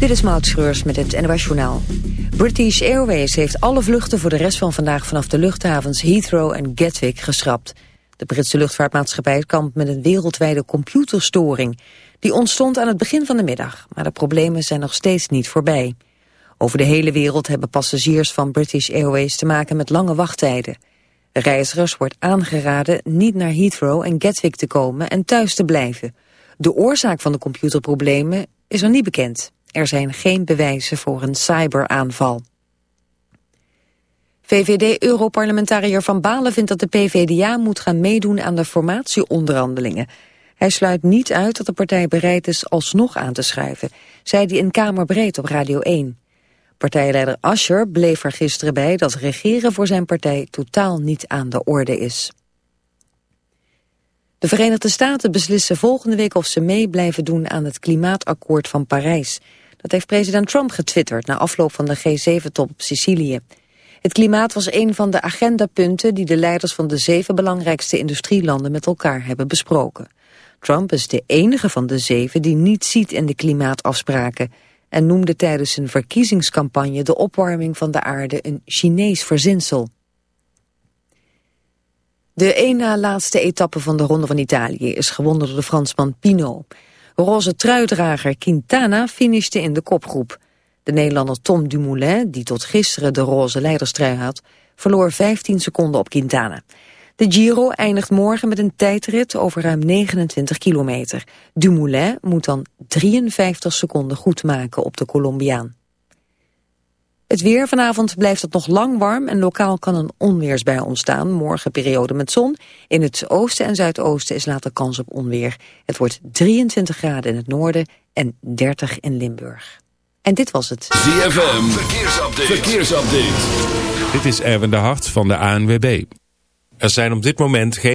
Dit is Maud Schreurs met het NOS Journaal. British Airways heeft alle vluchten voor de rest van vandaag vanaf de luchthavens Heathrow en Gatwick geschrapt. De Britse luchtvaartmaatschappij kampt met een wereldwijde computerstoring. Die ontstond aan het begin van de middag, maar de problemen zijn nog steeds niet voorbij. Over de hele wereld hebben passagiers van British Airways te maken met lange wachttijden. Reizigers wordt aangeraden niet naar Heathrow en Gatwick te komen en thuis te blijven. De oorzaak van de computerproblemen is er niet bekend. Er zijn geen bewijzen voor een cyberaanval. VVD-europarlementariër Van Balen vindt dat de PVDA moet gaan meedoen aan de formatieonderhandelingen. Hij sluit niet uit dat de partij bereid is alsnog aan te schuiven, zei hij in Kamerbreed op Radio 1. Partijleider Ascher bleef er gisteren bij dat regeren voor zijn partij totaal niet aan de orde is. De Verenigde Staten beslissen volgende week of ze mee blijven doen aan het klimaatakkoord van Parijs. Dat heeft president Trump getwitterd na afloop van de G7-top op Sicilië. Het klimaat was een van de agendapunten die de leiders van de zeven belangrijkste industrielanden met elkaar hebben besproken. Trump is de enige van de zeven die niet ziet in de klimaatafspraken en noemde tijdens zijn verkiezingscampagne de opwarming van de aarde een Chinees verzinsel. De één na laatste etappe van de Ronde van Italië is gewonnen door de Fransman Pino. Roze truidrager Quintana finishte in de kopgroep. De Nederlander Tom Dumoulin, die tot gisteren de roze leiderstrui had, verloor 15 seconden op Quintana. De Giro eindigt morgen met een tijdrit over ruim 29 kilometer. Dumoulin moet dan 53 seconden goed maken op de Colombiaan. Het weer vanavond blijft het nog lang warm en lokaal kan een onweersbui ontstaan. Morgen periode met zon. In het oosten en zuidoosten is later kans op onweer. Het wordt 23 graden in het noorden en 30 in Limburg. En dit was het. ZFM, verkeersupdate. verkeersupdate. Dit is Erwin de Hart van de ANWB. Er zijn op dit moment geen...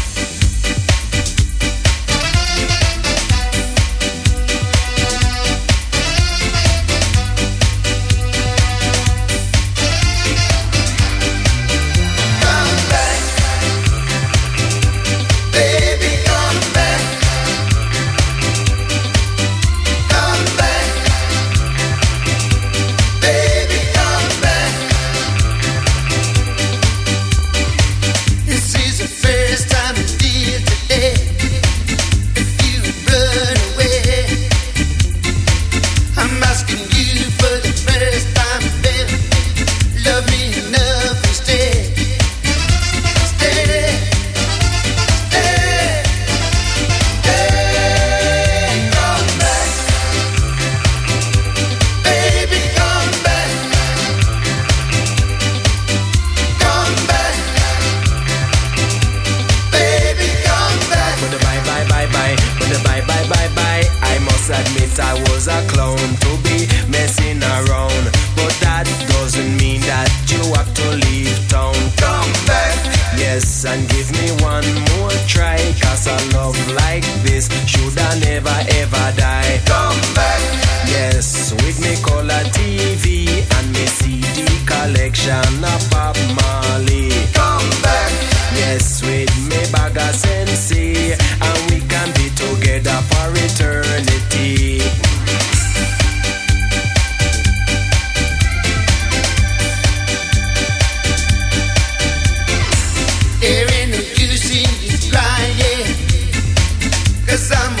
empezamos.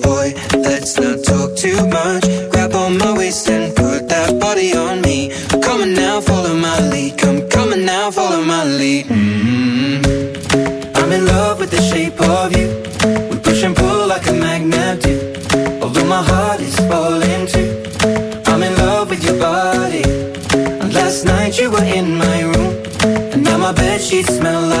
smell like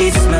sheets smell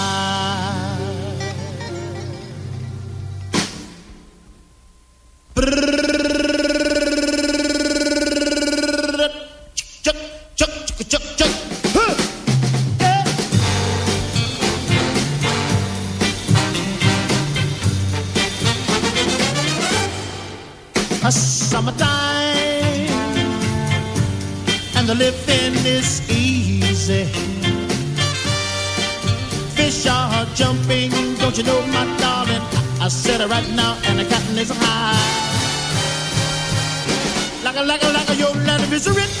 you know, my darling, I, said it right now, and the cotton is high. Like a, like a, like a, your letter is written.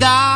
dar.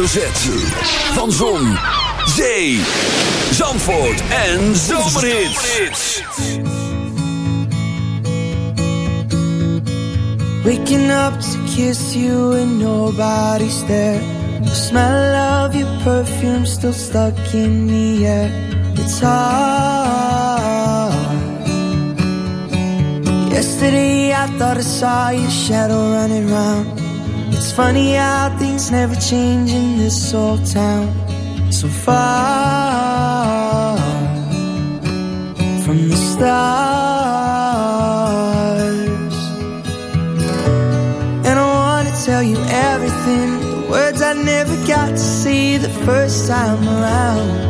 Van Zon, Zee, Zandvoort en Zomerhits. Waking up to kiss you and nobody's there. The smell of your perfume still stuck in the air. It's hard. Yesterday I thought I saw your shadow running round. It's funny how things never change in this old town. So far from the stars. And I wanna tell you everything. The words I never got to see the first time around.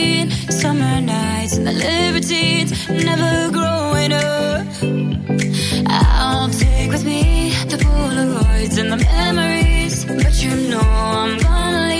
17 Summer nights and the libertines Never growing up. I'll take with me the Polaroids and the memories But you know I'm gonna leave